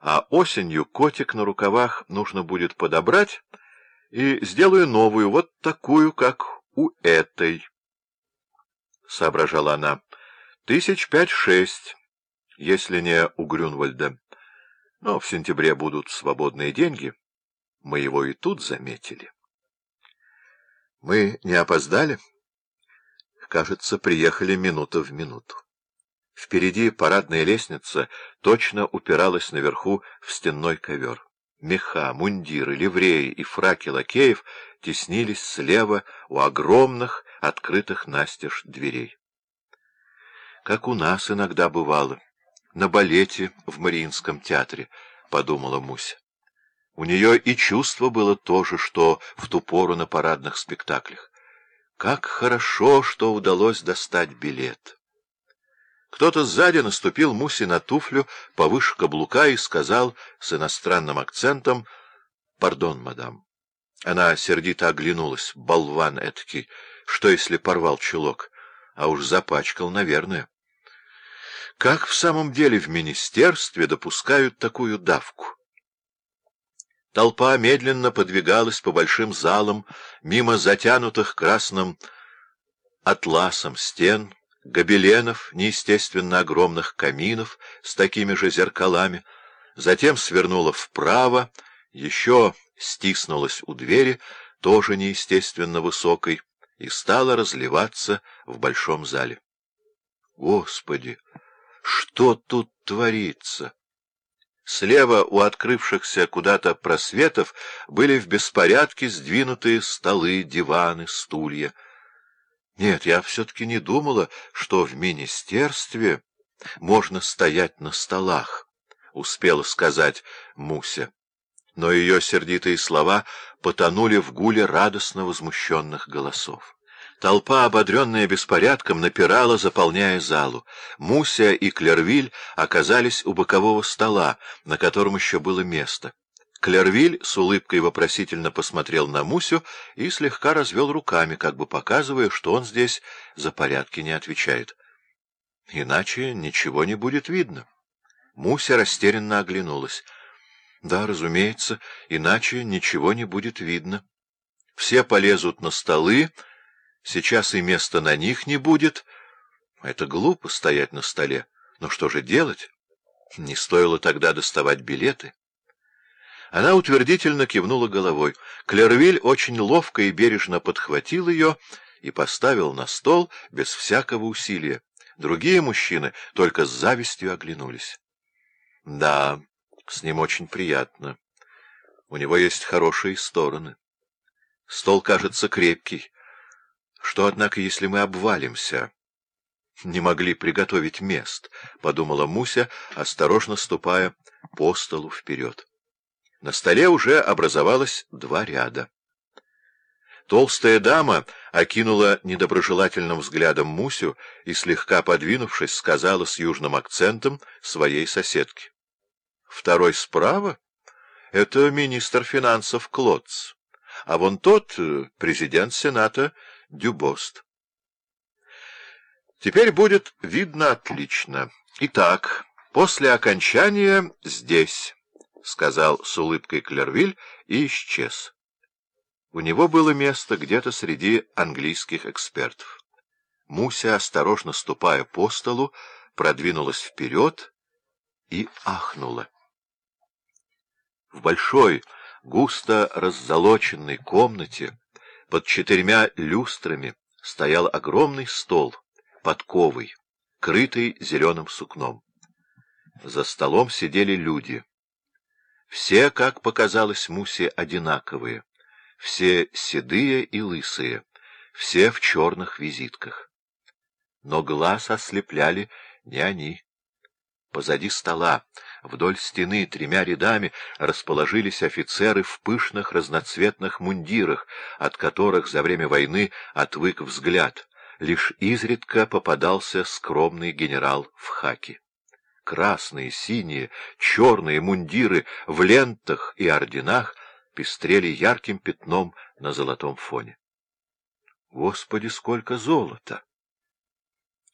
а осенью котик на рукавах нужно будет подобрать, и сделаю новую, вот такую, как у этой. Соображала она. Тысяч пять-шесть, если не у Грюнвальда. Но в сентябре будут свободные деньги. Мы его и тут заметили. Мы не опоздали? Кажется, приехали минута в минуту. Впереди парадная лестница точно упиралась наверху в стенной ковер. Меха, мундиры, ливреи и фраки лакеев теснились слева у огромных, открытых настежь дверей. Как у нас иногда бывало, на балете в Мариинском театре, — подумала Муся. У нее и чувство было то же, что в ту пору на парадных спектаклях. Как хорошо, что удалось достать билет. Кто-то сзади наступил Мусе на туфлю повыше каблука и сказал с иностранным акцентом «Пардон, мадам». Она сердито оглянулась, болван этакий, что если порвал чулок, а уж запачкал, наверное. Как в самом деле в министерстве допускают такую давку? Толпа медленно подвигалась по большим залам, мимо затянутых красным атласом стен, гобеленов, неестественно огромных каминов с такими же зеркалами, затем свернула вправо, еще стиснулась у двери, тоже неестественно высокой, и стала разливаться в большом зале. Господи, что тут творится? Слева у открывшихся куда-то просветов были в беспорядке сдвинутые столы, диваны, стулья. Нет, я все-таки не думала, что в министерстве можно стоять на столах, — успела сказать Муся. Но ее сердитые слова потонули в гуле радостно возмущенных голосов. Толпа, ободренная беспорядком, напирала, заполняя залу. Муся и Клервиль оказались у бокового стола, на котором еще было место. Клервиль с улыбкой вопросительно посмотрел на Мусю и слегка развел руками, как бы показывая, что он здесь за порядки не отвечает. Иначе ничего не будет видно. Муся растерянно оглянулась. Да, разумеется, иначе ничего не будет видно. Все полезут на столы, Сейчас и места на них не будет. Это глупо стоять на столе. Но что же делать? Не стоило тогда доставать билеты. Она утвердительно кивнула головой. Клервиль очень ловко и бережно подхватил ее и поставил на стол без всякого усилия. Другие мужчины только с завистью оглянулись. Да, с ним очень приятно. У него есть хорошие стороны. Стол кажется крепкий. Что, однако, если мы обвалимся? Не могли приготовить мест, — подумала Муся, осторожно ступая по столу вперед. На столе уже образовалось два ряда. Толстая дама окинула недоброжелательным взглядом Мусю и, слегка подвинувшись, сказала с южным акцентом своей соседке. — Второй справа — это министр финансов Клотц, а вон тот — президент Сената Дюбост. Теперь будет видно отлично. Итак, после окончания здесь, — сказал с улыбкой Клервиль и исчез. У него было место где-то среди английских экспертов. Муся, осторожно ступая по столу, продвинулась вперед и ахнула. В большой, густо раззолоченной комнате под четырьмя люстрами стоял огромный стол, подковый, крытый зеленым сукном. За столом сидели люди. Все, как показалось Мусе, одинаковые, все седые и лысые, все в черных визитках. Но глаз ослепляли не они. Позади стола, вдоль стены, тремя рядами расположились офицеры в пышных разноцветных мундирах, от которых за время войны отвык взгляд. Лишь изредка попадался скромный генерал в хаке. Красные, синие, черные мундиры в лентах и орденах пестрели ярким пятном на золотом фоне. Господи, сколько золота!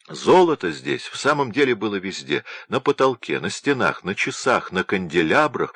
Золото здесь в самом деле было везде — на потолке, на стенах, на часах, на канделябрах